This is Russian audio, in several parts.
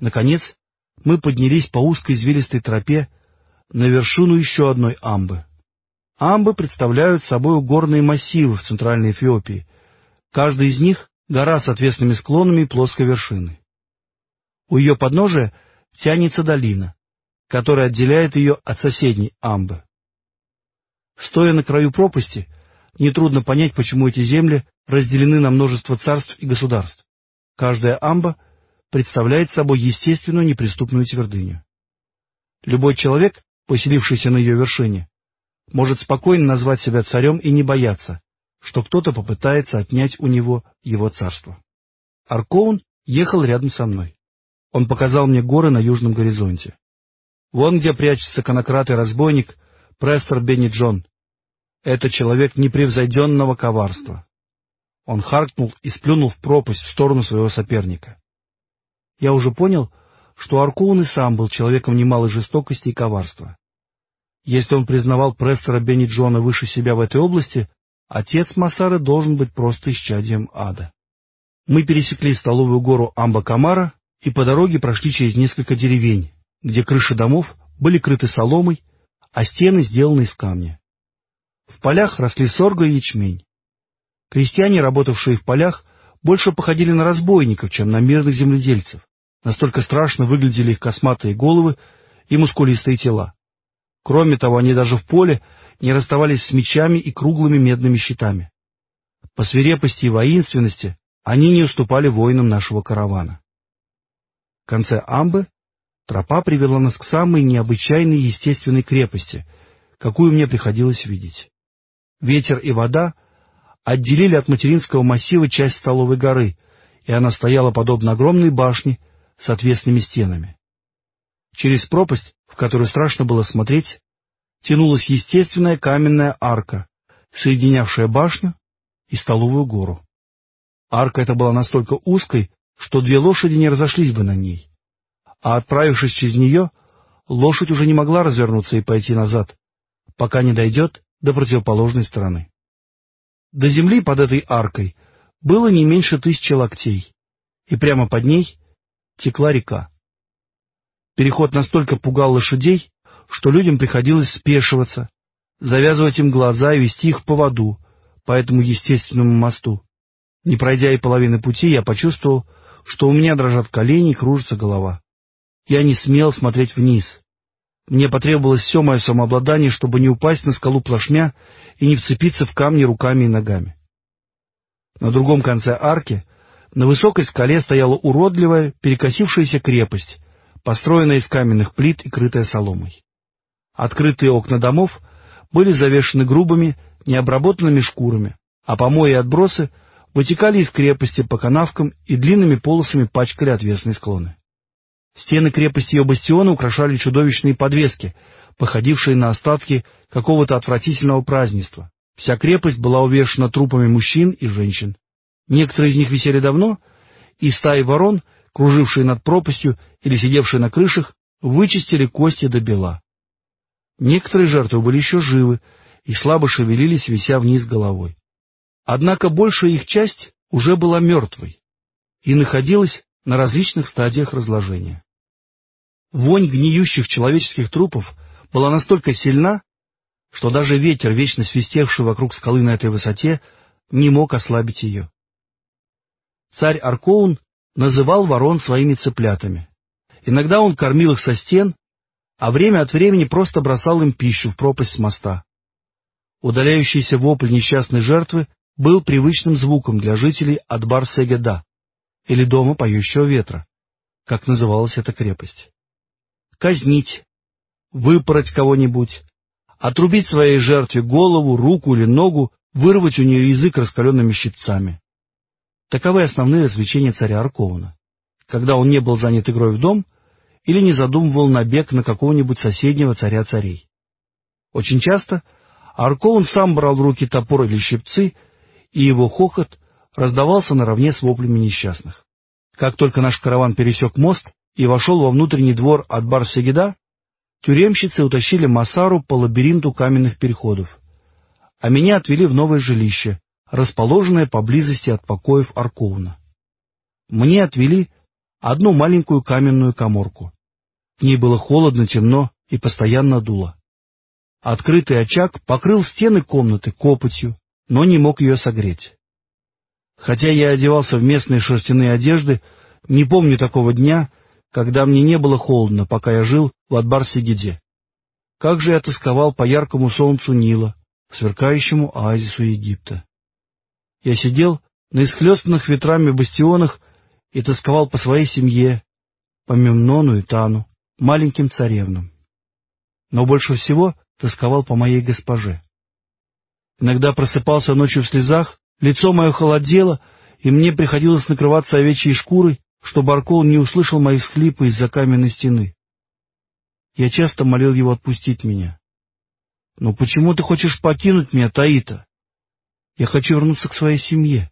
Наконец, мы поднялись по узкой извилистой тропе на вершину еще одной амбы. Амбы представляют собой горные массивы в Центральной Эфиопии. Каждый из них — гора с отвесными склонами и плоской вершиной. У ее подножия тянется долина, которая отделяет ее от соседней амбы. Стоя на краю пропасти, нетрудно понять, почему эти земли разделены на множество царств и государств. Каждая амба представляет собой естественную неприступную твердыню. Любой человек, поселившийся на ее вершине, может спокойно назвать себя царем и не бояться, что кто-то попытается отнять у него его царство. Аркоун ехал рядом со мной. Он показал мне горы на южном горизонте. Вон где прячется конократ и разбойник Престор Бенни Джон. Это человек непревзойденного коварства. Он харкнул и сплюнул в пропасть в сторону своего соперника. Я уже понял, что Аркоун и сам был человеком немалой жестокости и коварства. Если он признавал Престора Бенни Джона выше себя в этой области, отец Масары должен быть просто исчадием ада. Мы пересекли столовую гору Амба-Камара и по дороге прошли через несколько деревень, где крыши домов были крыты соломой, а стены сделаны из камня. В полях росли сорго и ячмень. Крестьяне, работавшие в полях, больше походили на разбойников, чем на мирных земледельцев. Настолько страшно выглядели их косматые головы и мускулистые тела. Кроме того, они даже в поле не расставались с мечами и круглыми медными щитами. По свирепости и воинственности они не уступали воинам нашего каравана. В конце Амбы тропа привела нас к самой необычайной естественной крепости, какую мне приходилось видеть. Ветер и вода отделили от материнского массива часть столовой горы, и она стояла подобно огромной башне с отвесными стенами. Через пропасть, в которую страшно было смотреть, тянулась естественная каменная арка, соединявшая башню и столовую гору. Арка эта была настолько узкой, что две лошади не разошлись бы на ней. А отправившись через нее, лошадь уже не могла развернуться и пойти назад, пока не дойдет до противоположной стороны. До земли под этой аркой было не меньше тысячи локтей, и прямо под ней текла река. Переход настолько пугал лошадей, что людям приходилось спешиваться, завязывать им глаза и вести их в поводу по этому естественному мосту. Не пройдя и половины пути, я почувствовал, что у меня дрожат колени и кружится голова. Я не смел смотреть вниз. Мне потребовалось все мое самообладание, чтобы не упасть на скалу плашмя и не вцепиться в камни руками и ногами. На другом конце арки на высокой скале стояла уродливая, перекосившаяся крепость, построенная из каменных плит и крытая соломой. Открытые окна домов были завешены грубыми, необработанными шкурами, а помои и отбросы вытекали из крепости по канавкам и длинными полосами пачкали отвесные склоны. Стены крепости ее бастиона украшали чудовищные подвески, походившие на остатки какого-то отвратительного празднества. Вся крепость была увешана трупами мужчин и женщин. Некоторые из них висели давно, и стаи ворон, кружившие над пропастью или сидевшие на крышах, вычистили кости до бела. Некоторые жертвы были еще живы и слабо шевелились, вися вниз головой. Однако большая их часть уже была мертвой и находилась на различных стадиях разложения. Вонь гниющих человеческих трупов была настолько сильна, что даже ветер, вечно свистевший вокруг скалы на этой высоте, не мог ослабить ее. Царь Аркоун называл ворон своими цыплятами. Иногда он кормил их со стен, а время от времени просто бросал им пищу в пропасть с моста. Удаляющийся вопль несчастной жертвы был привычным звуком для жителей Адбар-Сегеда, или дома поющего ветра, как называлась эта крепость. Казнить, выпороть кого-нибудь, отрубить своей жертве голову, руку или ногу, вырвать у нее язык раскаленными щипцами. Таковы основные развлечения царя Аркована, когда он не был занят игрой в дом или не задумывал набег на какого-нибудь соседнего царя-царей. Очень часто Аркован сам брал в руки топор или щипцы, и его хохот раздавался наравне с воплями несчастных. Как только наш караван пересек мост и вошел во внутренний двор от Бар-Сегеда, тюремщицы утащили Масару по лабиринту каменных переходов, а меня отвели в новое жилище, расположенное поблизости от покоев Арковна. Мне отвели одну маленькую каменную коморку. В ней было холодно, темно и постоянно дуло. Открытый очаг покрыл стены комнаты копотью, но не мог ее согреть. Хотя я одевался в местные шерстяные одежды, не помню такого дня, когда мне не было холодно, пока я жил в Адбар-Сигиде. Как же я тосковал по яркому солнцу Нила, сверкающему оазису Египта. Я сидел на исхлестанных ветрами бастионах и тосковал по своей семье, по Мемнону и Тану, маленьким царевнам. Но больше всего тосковал по моей госпоже. Иногда просыпался ночью в слезах, лицо мое холодело, и мне приходилось накрываться овечьей шкурой, чтобы Аркол не услышал мои всхлипы из-за каменной стены. Я часто молил его отпустить меня. «Но почему ты хочешь покинуть меня, Таита? Я хочу вернуться к своей семье».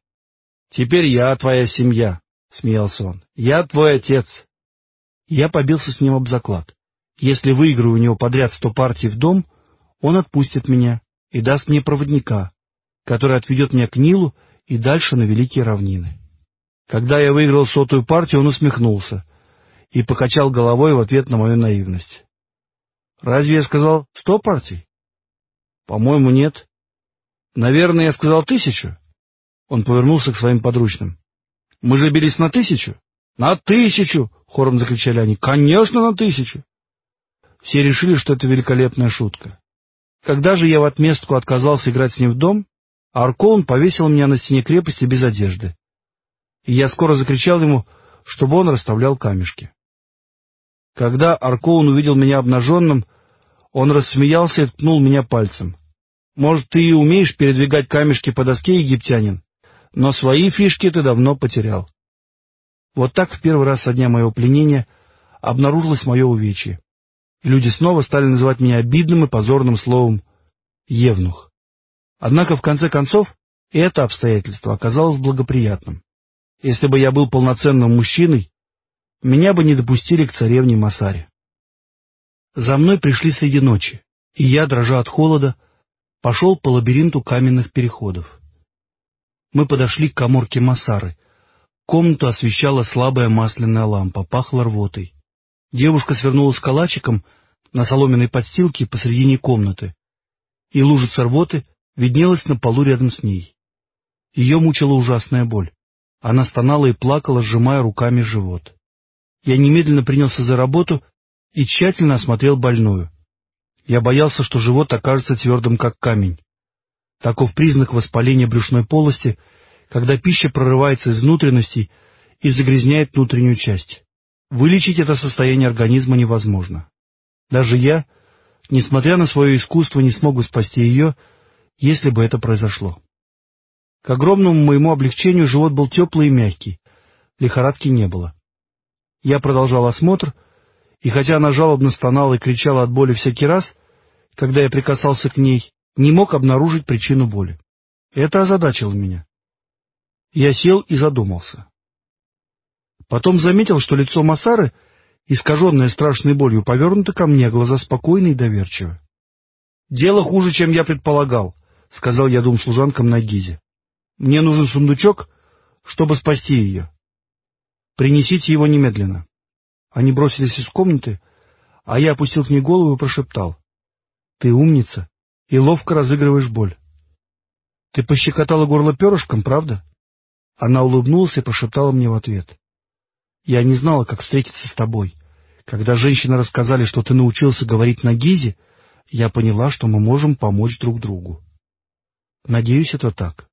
«Теперь я твоя семья», — смеялся он. «Я твой отец». Я побился с ним об заклад. Если выиграю у него подряд сто партий в дом, он отпустит меня и даст мне проводника, который отведет меня к Нилу и дальше на Великие равнины. Когда я выиграл сотую партию, он усмехнулся и покачал головой в ответ на мою наивность. «Разве я сказал сто партий?» «По-моему, нет». «Наверное, я сказал тысячу». Он повернулся к своим подручным. «Мы же бились на тысячу?» «На тысячу!» — хором закричали они. «Конечно, на тысячу!» Все решили, что это великолепная шутка. Когда же я в отместку отказался играть с ним в дом, Аркоун повесил меня на стене крепости без одежды и я скоро закричал ему, чтобы он расставлял камешки. Когда Аркоун увидел меня обнаженным, он рассмеялся и ткнул меня пальцем. «Может, ты и умеешь передвигать камешки по доске, египтянин, но свои фишки ты давно потерял». Вот так в первый раз со дня моего пленения обнаружилось мое увечье. Люди снова стали называть меня обидным и позорным словом «евнух». Однако, в конце концов, это обстоятельство оказалось благоприятным. Если бы я был полноценным мужчиной, меня бы не допустили к царевне Масаре. За мной пришли среди ночи, и я, дрожа от холода, пошел по лабиринту каменных переходов. Мы подошли к коморке Масары. Комнату освещала слабая масляная лампа, пахло рвотой. Девушка свернулась калачиком на соломенной подстилке посредине комнаты, и лужица рвоты виднелась на полу рядом с ней. Ее мучила ужасная боль. Она стонала и плакала, сжимая руками живот. Я немедленно принялся за работу и тщательно осмотрел больную. Я боялся, что живот окажется твердым, как камень. Таков признак воспаления брюшной полости, когда пища прорывается из внутренностей и загрязняет внутреннюю часть. Вылечить это состояние организма невозможно. Даже я, несмотря на свое искусство, не смог бы спасти ее, если бы это произошло. К огромному моему облегчению живот был теплый и мягкий. Лихорадки не было. Я продолжал осмотр, и хотя она жалобно стонала и кричала от боли всякий раз, когда я прикасался к ней, не мог обнаружить причину боли. Это озадачило меня. Я сел и задумался. Потом заметил, что лицо Масары, искаженное страшной болью, повернуто ко мне, глаза спокойны и доверчивы. — Дело хуже, чем я предполагал, — сказал я двум служанкам на Гизе. Мне нужен сундучок, чтобы спасти ее. Принесите его немедленно. Они бросились из комнаты, а я опустил к ней голову и прошептал. — Ты умница и ловко разыгрываешь боль. — Ты пощекотала горло перышком, правда? Она улыбнулась и прошептала мне в ответ. — Я не знала, как встретиться с тобой. Когда женщины рассказали, что ты научился говорить на гизе, я поняла, что мы можем помочь друг другу. Надеюсь, это так.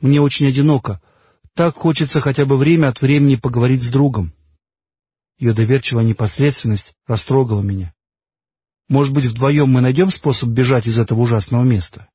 Мне очень одиноко. Так хочется хотя бы время от времени поговорить с другом. Ее доверчивая непосредственность растрогала меня. Может быть, вдвоем мы найдем способ бежать из этого ужасного места?